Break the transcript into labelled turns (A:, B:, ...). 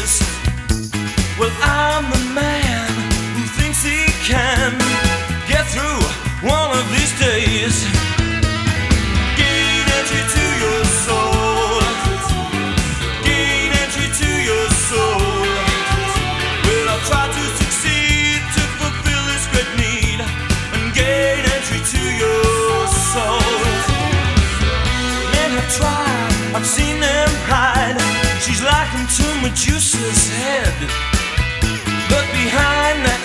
A: Well, I'm the man who thinks he can get through one of these days. Gain entry to your soul. Gain entry to your soul. Well, I'll try to succeed to fulfill this great need and gain entry to your soul. Have tried, I've seen them hide. She's like him to Medusa's head, but behind that